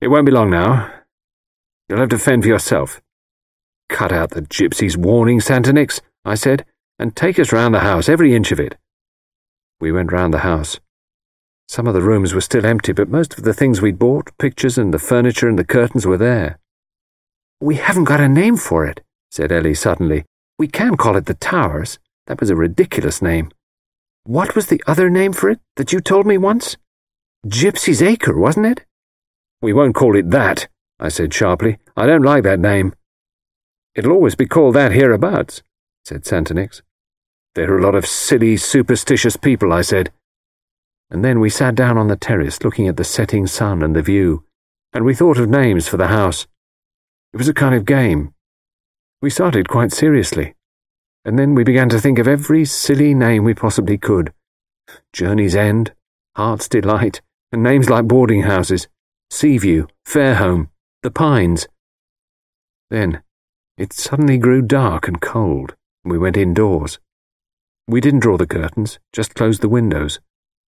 It won't be long now. You'll have to fend for yourself. Cut out the gypsy's warning, Santonix, I said, and take us round the house, every inch of it. We went round the house. Some of the rooms were still empty, but most of the things we'd bought, pictures and the furniture and the curtains, were there. We haven't got a name for it, said Ellie suddenly. We can call it the Towers. That was a ridiculous name. What was the other name for it that you told me once? Gypsy's Acre, wasn't it? We won't call it that, I said sharply. I don't like that name. It'll always be called that hereabouts, said Santonix. There are a lot of silly, superstitious people, I said. And then we sat down on the terrace looking at the setting sun and the view, and we thought of names for the house. It was a kind of game. We started quite seriously, and then we began to think of every silly name we possibly could. Journey's End, Heart's Delight, and names like boarding houses, Seaview, Fairholme, The Pines. Then it suddenly grew dark and cold, and we went indoors. We didn't draw the curtains, just closed the windows.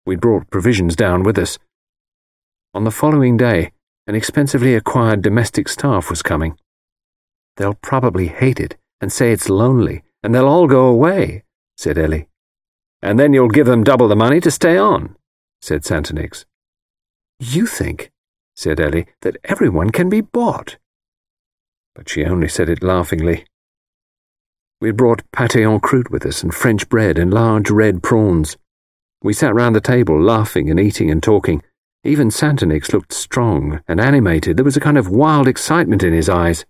We'd brought provisions down with us. On the following day, an expensively acquired domestic staff was coming. They'll probably hate it and say it's lonely, and they'll all go away, said Ellie. And then you'll give them double the money to stay on, said Santonix. You think, said Ellie, that everyone can be bought. But she only said it laughingly. We brought pâté en croûte with us and French bread and large red prawns. We sat round the table, laughing and eating and talking. Even Santonix looked strong and animated. There was a kind of wild excitement in his eyes.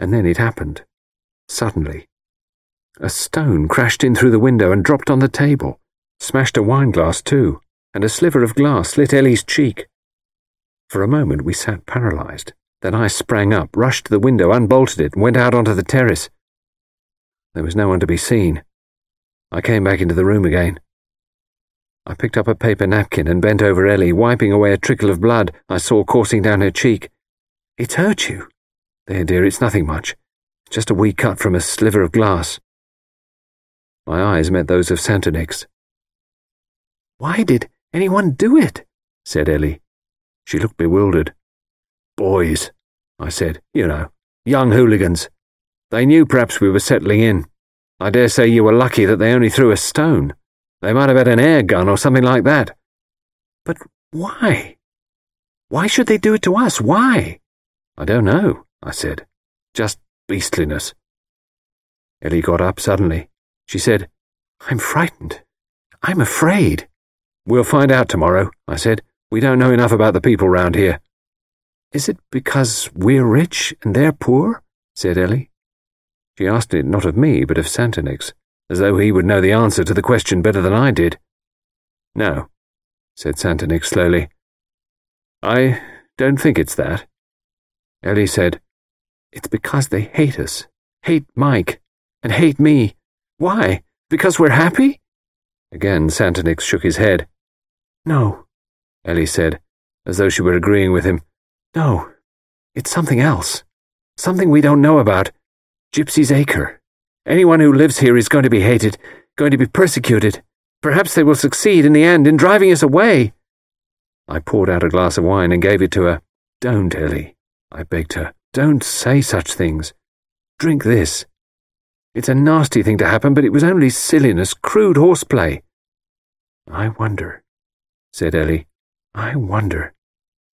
And then it happened. Suddenly. A stone crashed in through the window and dropped on the table, smashed a wine glass too, and a sliver of glass slit Ellie's cheek. For a moment we sat paralysed. Then I sprang up, rushed to the window, unbolted it, and went out onto the terrace. There was no one to be seen. I came back into the room again. I picked up a paper napkin and bent over Ellie, wiping away a trickle of blood I saw coursing down her cheek. It's hurt you. There, dear, it's nothing much. Just a wee cut from a sliver of glass. My eyes met those of Santonix. Why did anyone do it? said Ellie. She looked bewildered. Boys, I said, you know, young hooligans. They knew perhaps we were settling in. I dare say you were lucky that they only threw a stone. They might have had an air gun or something like that. But why? Why should they do it to us? Why? I don't know, I said. Just beastliness. Ellie got up suddenly. She said, I'm frightened. I'm afraid. We'll find out tomorrow, I said. We don't know enough about the people round here. Is it because we're rich and they're poor? said Ellie. She asked it not of me, but of Santonix, as though he would know the answer to the question better than I did. No, said Santonix slowly. I don't think it's that. Ellie said, It's because they hate us, hate Mike, and hate me. Why? Because we're happy? Again, Santonix shook his head. No, Ellie said, as though she were agreeing with him. No, it's something else. Something we don't know about. Gypsy's Acre. Anyone who lives here is going to be hated, going to be persecuted. Perhaps they will succeed in the end in driving us away. I poured out a glass of wine and gave it to her. Don't, Ellie, I begged her. Don't say such things. Drink this. It's a nasty thing to happen, but it was only silliness, crude horseplay. I wonder, said Ellie. I wonder.